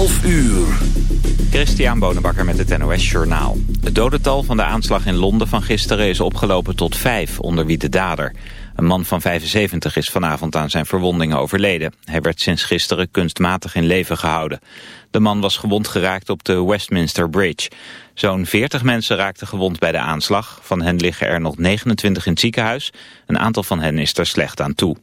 12 uur. Christian Bonenbakker met het NOS Journaal. Het dodental van de aanslag in Londen van gisteren is opgelopen tot vijf, onder wie de dader. Een man van 75 is vanavond aan zijn verwondingen overleden. Hij werd sinds gisteren kunstmatig in leven gehouden. De man was gewond geraakt op de Westminster Bridge. Zo'n 40 mensen raakten gewond bij de aanslag. Van hen liggen er nog 29 in het ziekenhuis. Een aantal van hen is er slecht aan toe.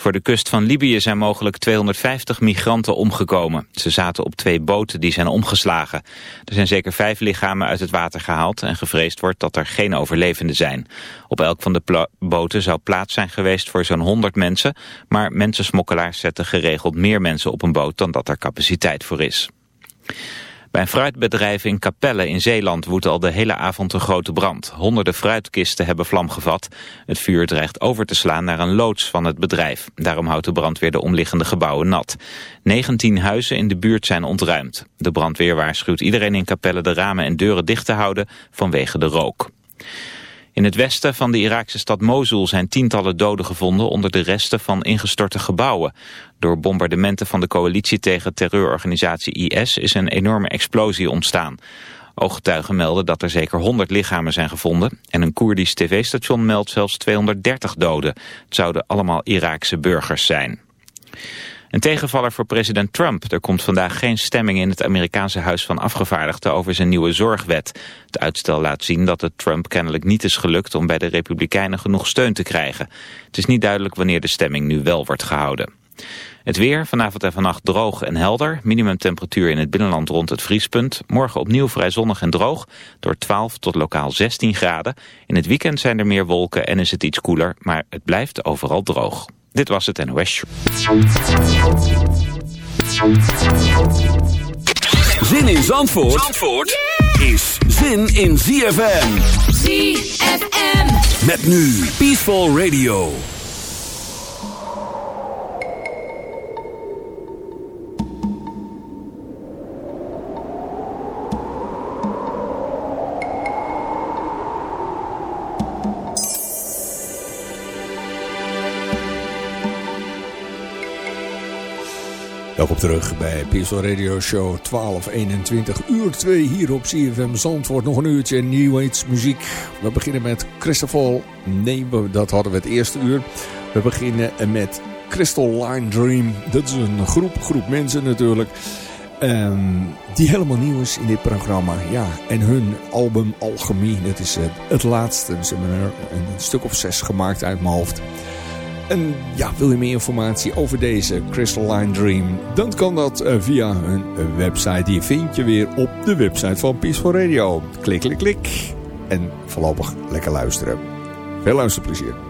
Voor de kust van Libië zijn mogelijk 250 migranten omgekomen. Ze zaten op twee boten die zijn omgeslagen. Er zijn zeker vijf lichamen uit het water gehaald... en gevreesd wordt dat er geen overlevenden zijn. Op elk van de boten zou plaats zijn geweest voor zo'n 100 mensen... maar mensensmokkelaars zetten geregeld meer mensen op een boot... dan dat er capaciteit voor is. Bij een fruitbedrijf in Capelle in Zeeland woedt al de hele avond een grote brand. Honderden fruitkisten hebben vlam gevat. Het vuur dreigt over te slaan naar een loods van het bedrijf. Daarom houdt de brandweer de omliggende gebouwen nat. 19 huizen in de buurt zijn ontruimd. De brandweer waarschuwt iedereen in Capelle de ramen en deuren dicht te houden vanwege de rook. In het westen van de Iraakse stad Mosul zijn tientallen doden gevonden onder de resten van ingestorte gebouwen. Door bombardementen van de coalitie tegen terreurorganisatie IS is een enorme explosie ontstaan. Ooggetuigen melden dat er zeker 100 lichamen zijn gevonden en een Koerdisch tv-station meldt zelfs 230 doden. Het zouden allemaal Iraakse burgers zijn. Een tegenvaller voor president Trump. Er komt vandaag geen stemming in het Amerikaanse Huis van Afgevaardigden over zijn nieuwe zorgwet. Het uitstel laat zien dat het Trump kennelijk niet is gelukt om bij de Republikeinen genoeg steun te krijgen. Het is niet duidelijk wanneer de stemming nu wel wordt gehouden. Het weer, vanavond en vannacht droog en helder. Minimumtemperatuur in het binnenland rond het vriespunt. Morgen opnieuw vrij zonnig en droog. Door 12 tot lokaal 16 graden. In het weekend zijn er meer wolken en is het iets koeler. Maar het blijft overal droog. Dit was het NOS Show. Zin in Zandvoort, Zandvoort is zin in ZFM. ZFM. Met nu Peaceful Radio. Terug bij Peaceful Radio Show 1221 uur 2 hier op CFM Zandvoort. Nog een uurtje New Age muziek. We beginnen met Christopher. Nee, dat hadden we het eerste uur. We beginnen met Crystal Line Dream. Dat is een groep, groep mensen natuurlijk. Um, die helemaal nieuw is in dit programma. Ja, en hun album Alchemie. Dat is het, laatste. Ze hebben een stuk of zes gemaakt uit mijn hoofd. En ja, wil je meer informatie over deze Crystalline Dream? Dan kan dat eh, via hun website. Die vind je weer op de website van Peaceful Radio. Klik, klik, klik. En voorlopig lekker luisteren. Veel luisterplezier.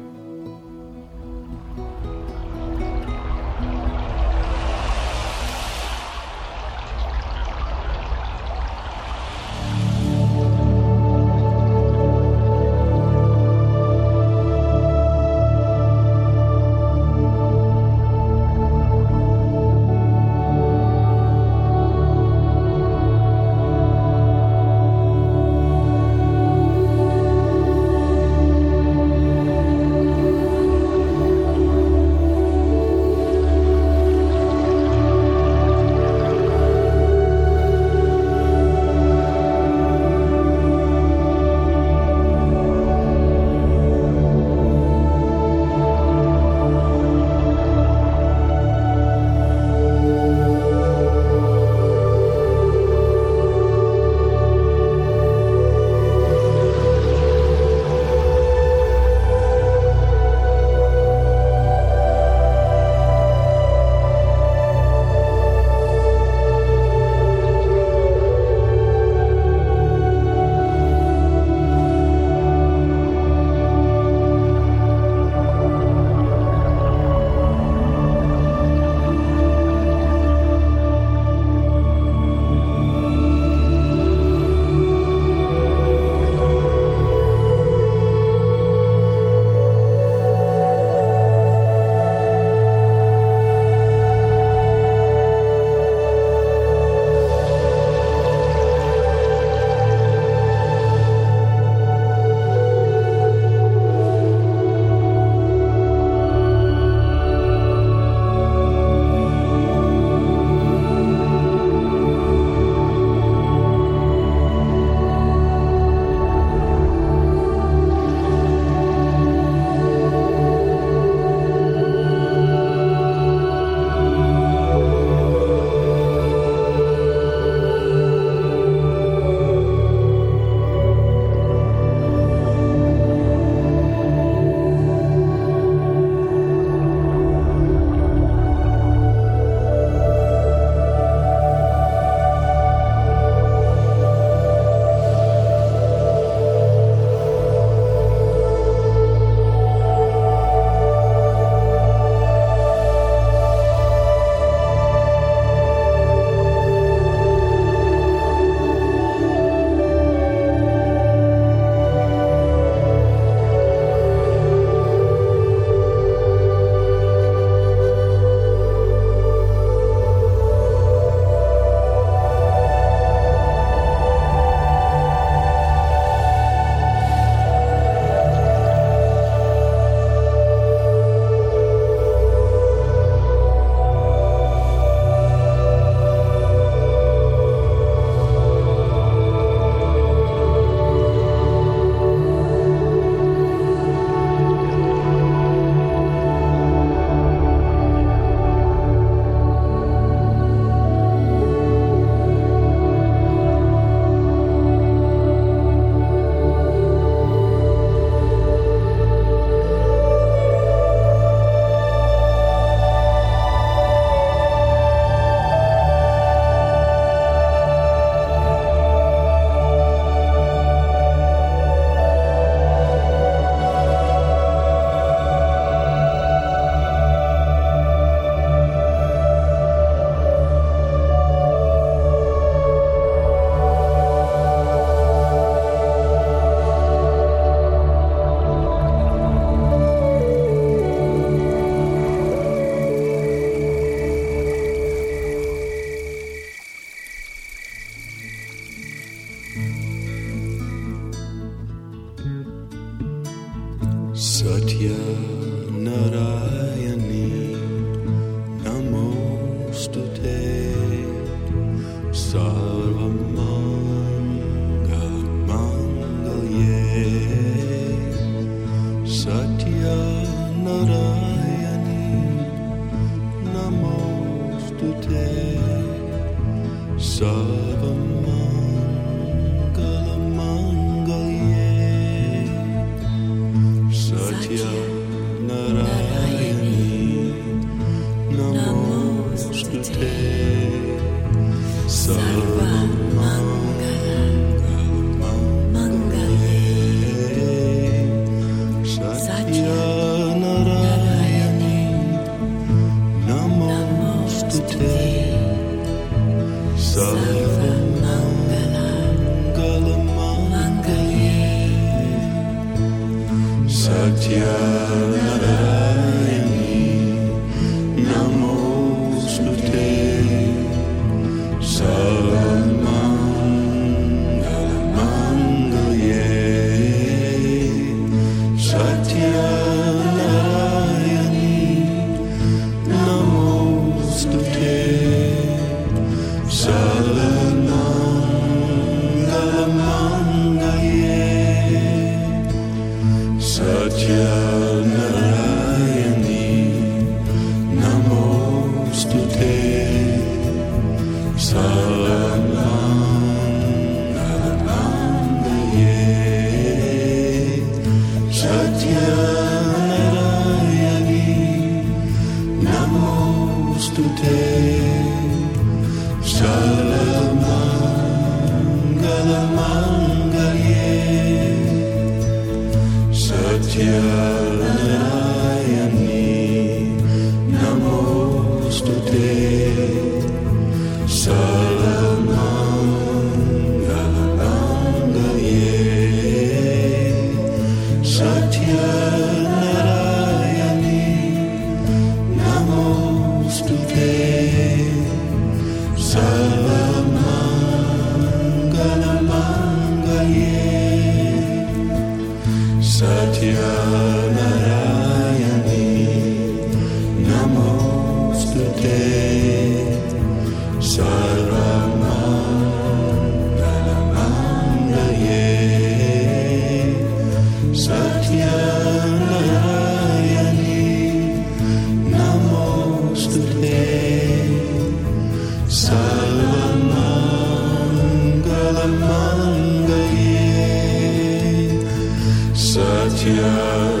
ja.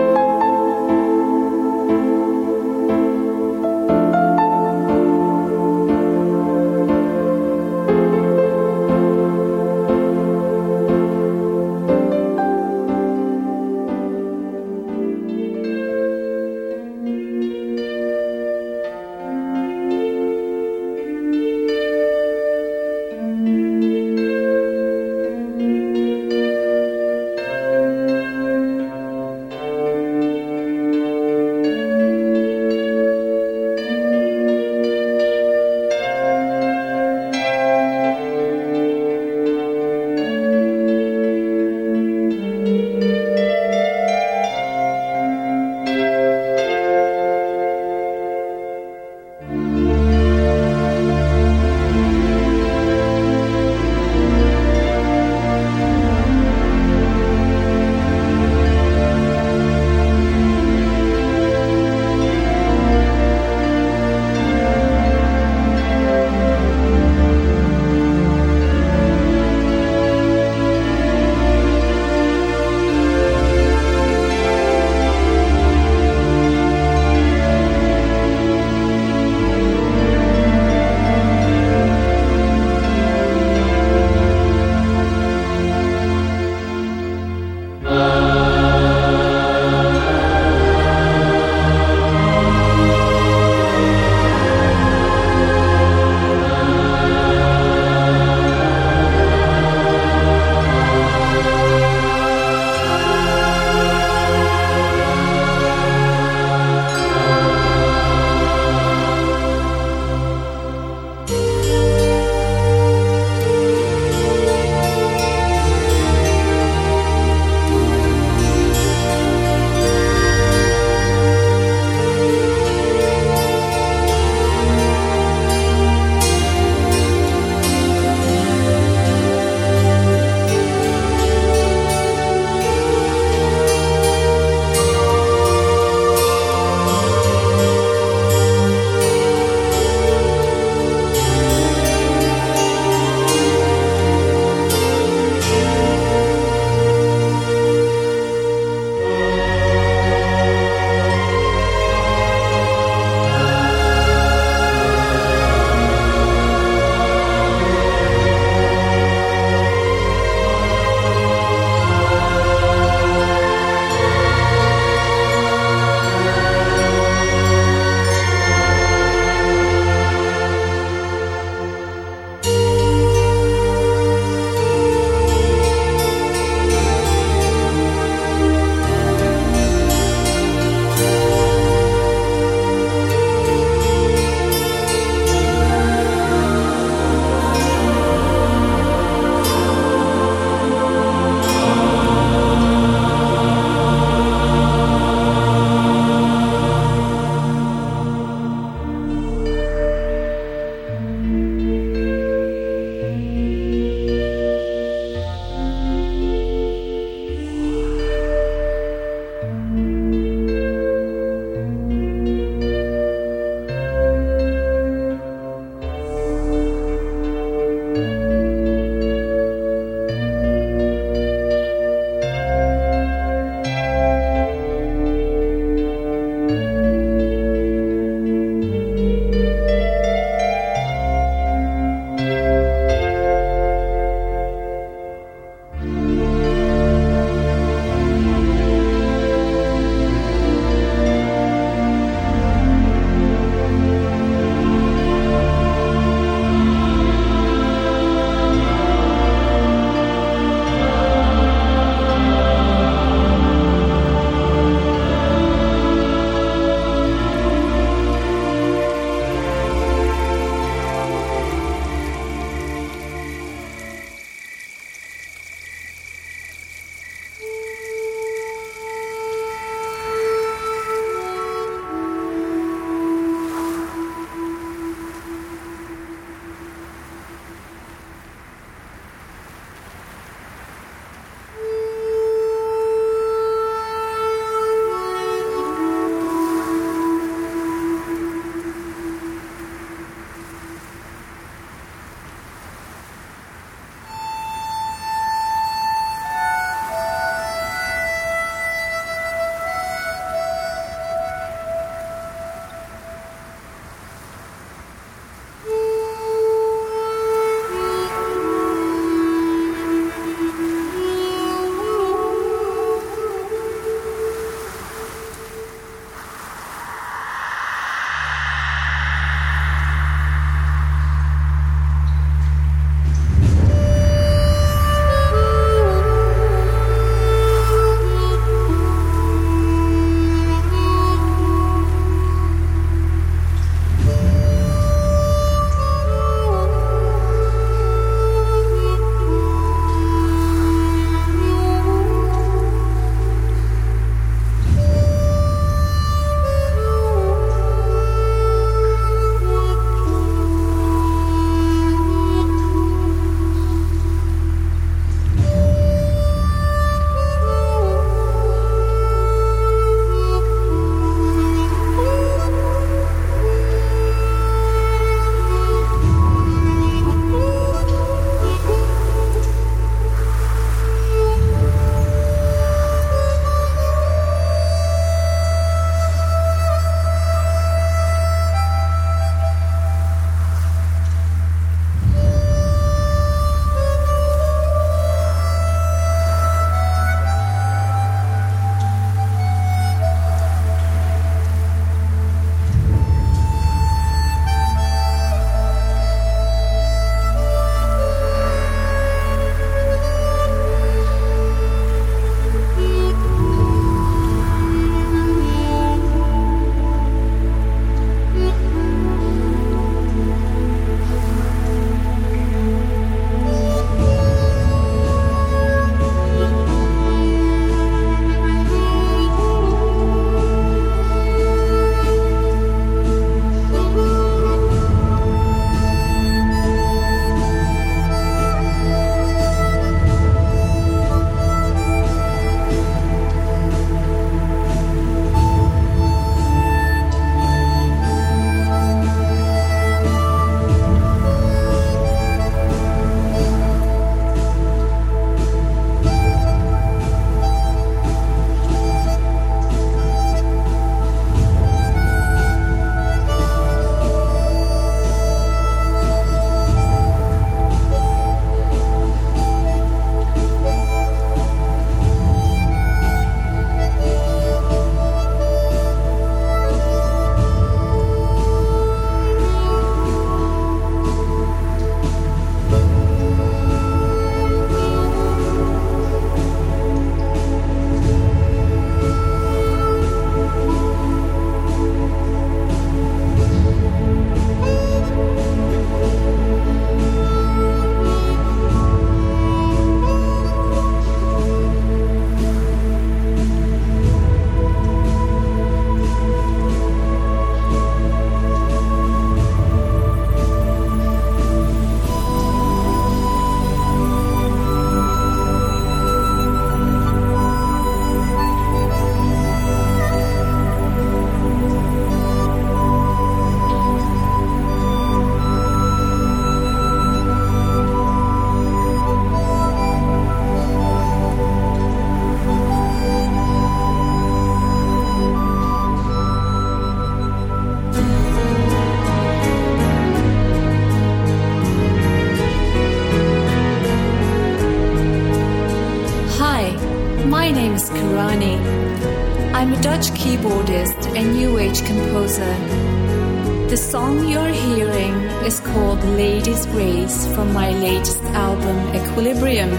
called Lady's Grace from my latest album Equilibrium.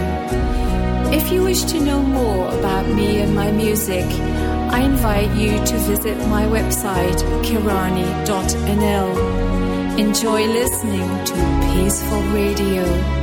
If you wish to know more about me and my music, I invite you to visit my website kirani.nl. Enjoy listening to Peaceful Radio.